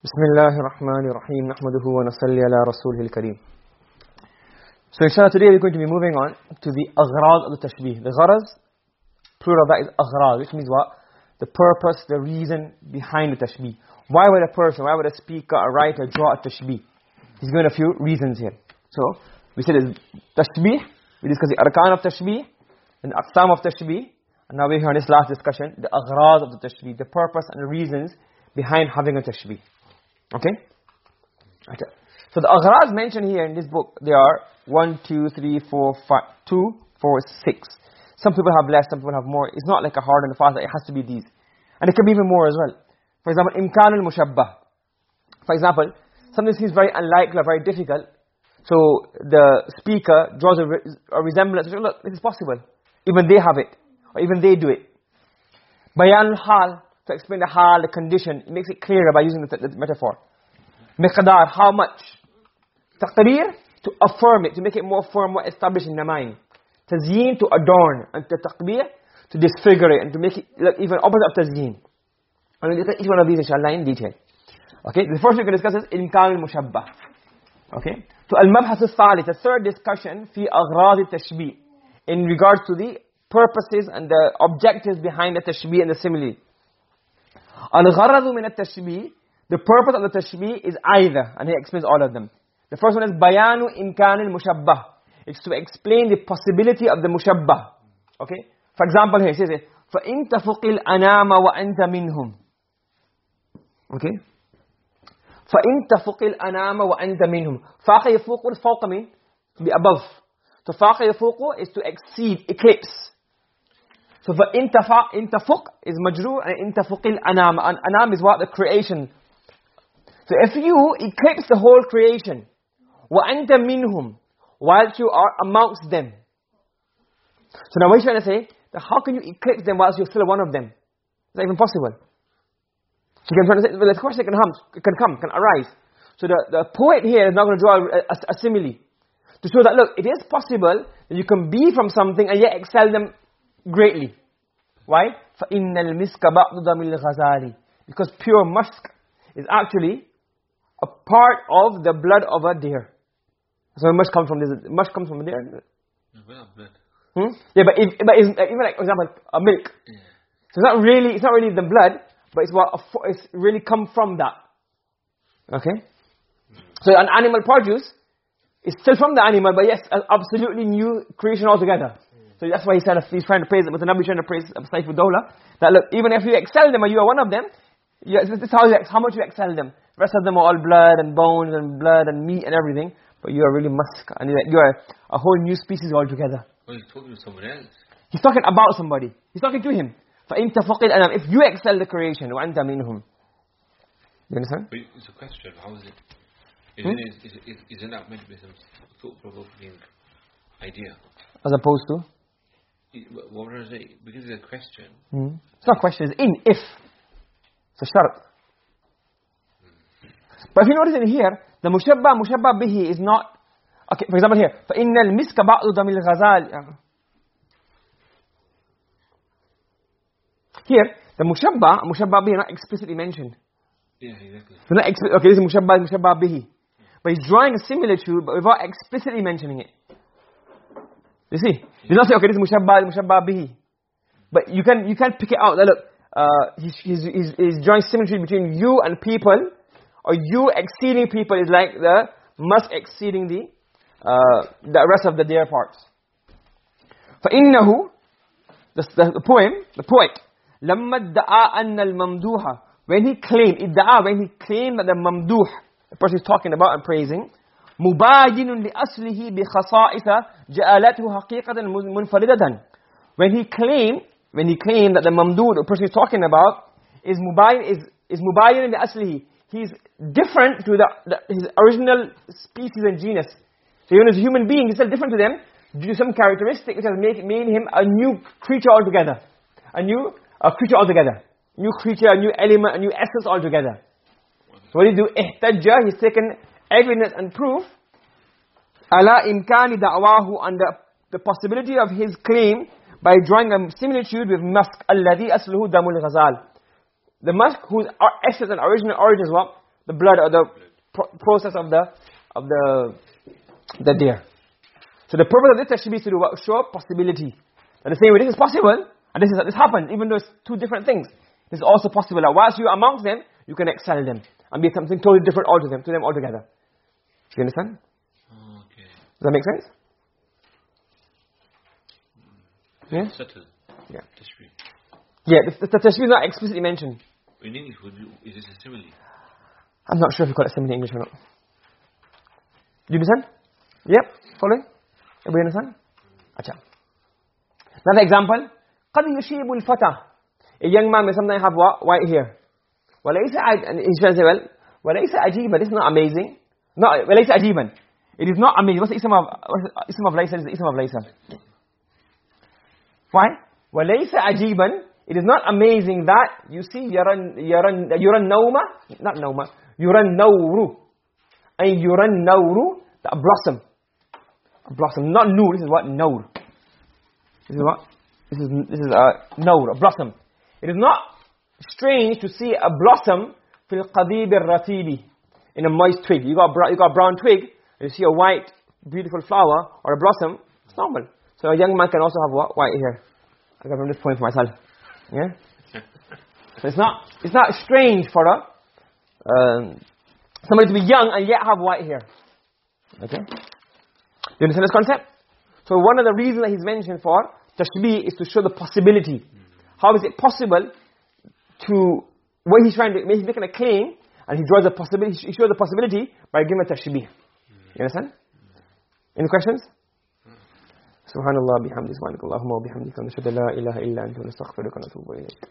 بسم الله الرحمن الرحيم نحمده ونصلي على رسوله الكريم So inshallah today we're going to be moving on to the aghrad of the tashbih. The gharaz, plural of that is aghrad, which means what? The purpose, the reason behind the tashbih. Why would a person, why would a speaker, a writer draw a tashbih? He's given a few reasons here. So, we said is tashbih, we discussed the arkan of tashbih, and the aqsam of tashbih, and now we're here in this last discussion, the aghrad of the tashbih, the purpose and the reasons behind having a tashbih. Okay? Okay. So the aghrad mentioned here in this book, there are 1, 2, 3, 4, 5, 2, 4, 6. Some people have less, some people have more. It's not like a hard and fast, it has to be these. And it can be even more as well. For example, imkan al-mushabbah. For example, something seems very unlikely or very difficult. So the speaker draws a, re a resemblance. Look, this is possible. Even they have it. Or even they do it. Bayan al-hal, to explain the hal, the condition. It makes it clearer by using the, the metaphor. Miqdar, how much? Taqreer, to affirm it, to make it more firm, more established in the mind. Tazyin, to adorn. And to taqbir, to disfigure it and to make it look even opposite of tazyin. And we'll look at each one of these inshallah in detail. Okay, the first we're going to discuss is imkan al-mushabbah. Okay, so al-mabhath al-thalith, the third discussion, fi aghrad al-tashbih, in regards to the purposes and the objectives behind the tashbih and the simile. Al-gharadu min al-tashbih, the purpose of the tashbih is either, and he explains all of them. The first one is bayanu imkan al-mushabbah. It's to explain the possibility of the mushabbah. Okay? For example here, he says, فَإِن تَفُقِ الْأَنَامَ وَأَنْتَ مِنْهُمْ Okay? فَإِن تَفُقِ الْأَنَامَ وَأَنْتَ مِنْهُمْ فَاقَ يَفُوقُ الْفَوْقَ مِنْ Be above. So فَاقَ يَفُوقُ is to exceed, eclipse. So فَإِن تَفُقْ is majrur and إِن تَفُقِ الْأَنَامَ and anam is what? The creation. So if you eclipse the whole creation, وَأَنْتَ مِنْهُمْ whilst you are amongst them. So now what he's trying to say, that how can you eclipse them whilst you're still one of them? Is that even possible? So you can try to say, well, of course it can come, it can come, can arise. So the, the poet here is not going to draw a, a, a simile. To show that, look, it is possible that you can be from something and yet excel them greatly. Why? فَإِنَّ الْمِسْكَ بَعْضُ دَمِ الْغَزَالِ Because pure musk is actually a part of the blood of a deer. So much comes from this. Much comes from there. blood. Hmm? Yeah, but if, but it's, even like for example, a milk. Yeah. So it's not really it's not really the blood, but it's what a fo- it's really come from that. Okay. So an animal produce is still from the animal, but yes, an absolutely new creation altogether. So that's why he said he's trying to praise it, but the Nabi trying to praise Saifud Dawla, that look, even if you excel them or you are one of them, you, this is how, you, how much you excel them. The rest of them are all blood and bones and blood and meat and everything, but you are really musk, and you are a whole new species altogether. Well, he's talking to someone else. He's talking about somebody. He's talking to him. فَإِن تَفَقِ الْأَنَامِ If you excel the creation, وَأَنْتَ مِنْهُمْ You understand? But it's a question. How is it? Hmm? Isn't, it, is, is, isn't that meant to be some thought-provoking idea? As opposed to? It- What what would I say? Because it's a question. Hmm. It's not a question, it's in, if. It's a shart. But if you notice in here, the mushabba, mushabba bihi is not... Okay, for example here, فَإِنَّ الْمِسْكَ بَعْضُ دَمِ الْغَزَالِ Here, the mushabba, mushabba bihi are not explicitly mentioned. Yeah, exactly. So not expli- okay, this is mushabba, mushabba bihi. But he's drawing a similitude, but without explicitly mentioning it. You see? You don't say, okay, this is mushabba, mushabba bihi. But you can, you can pick it out that, look, uh, he's, he's, he's, drawing symmetry between you and people, or you exceeding people is like the must exceeding the, uh, the rest of the deer parts. فَإِنَّهُ the, the, the poem, the poet, لَمَّا ادَّعَا أَنَّ الْمَمْدُوحَ When he claimed, idda'a, when he claimed that the mamduh, the person he's talking about and praising, مُبَايِنٌ لِأَصْلِهِ بِخَصَائِثَ جَعَلَتْهُ حَقِيقَةً مُنْفَرِدَةً When he claimed, when he claimed that the mamduh, the person he's talking about, is mubayin, is, is mubayin لِأَصْلِهِ He's different to the, the, his original species and genus. So even as a human being, he's still different to them due to some characteristic which has made, made him a new creature altogether. A new a creature altogether. New creature, a new element, a new essence altogether. So what did he do? Ihtajja, he's taken evidence and proof ala imkani da'wahu on the, possibility of his claim by drawing a similitude with musk alladhi asluhu damul ghazal. The musk whose essence and original origin is what? the blood or the pro process of the of the the deer. So the purpose of this tashbih is to do show possibility. That the same way this is possible and this is this happened even though it's two different things it's also possible. That whilst you amongst them you can excel them and be something totally different all to them to them altogether you understand Okay. does that make sense yeah Subtle. yeah Tashbih. yeah the, the, the tashbih is not explicitly mentioned In English, would be, is this a simile? I'm not sure if you call it simile in English or not. Do you understand? Yep. Following? Everybody understand? Acha. Another example. قَدْ يُشِيبُ الْفَتَى A young man may sometimes have what? White hair. وَلَيْسَ And he's trying to say, well, وَلَيْسَ عَجِيبًا This is not amazing. Not, وَلَيْسَ عَجِيبًا It is not amazing. What's the ism of, what's the ism of laysa? Is the ism of laysa. Why? وَلَيْسَ عَجِيبًا It is not amazing that you see يَرَى يَرَى يَرَى النَّوْمَ Not نَوْمَ يُرَى النَّوْرُ And يُرَى النَّوْرُ A blossom. A blossom. Not nur. This is what? Nour. This is what? This is, this is a nour, a blossom. It is not strange to see a blossom fil qadib al-ratibi in a moist twig. You got, you got brown twig, you see a white, beautiful flower or a blossom, it's normal. So a young man can also have? White hair. I got from this point for myself. Yeah? so it's not, it's not strange for a, um, somebody to be young and yet have white hair. Okay? You understand this concept? So one of the reasons that he's mentioned for tashbih is to show the possibility. How is it possible to, what he's trying to, he's making a claim and he draws a possibility, he shows the possibility by giving a tashbih. You understand? Any questions? سبحان الله بحمده سبحانك اللهم وبحمدك نشهد لا إله إلا أنت ونستغفرك ونتوب إليك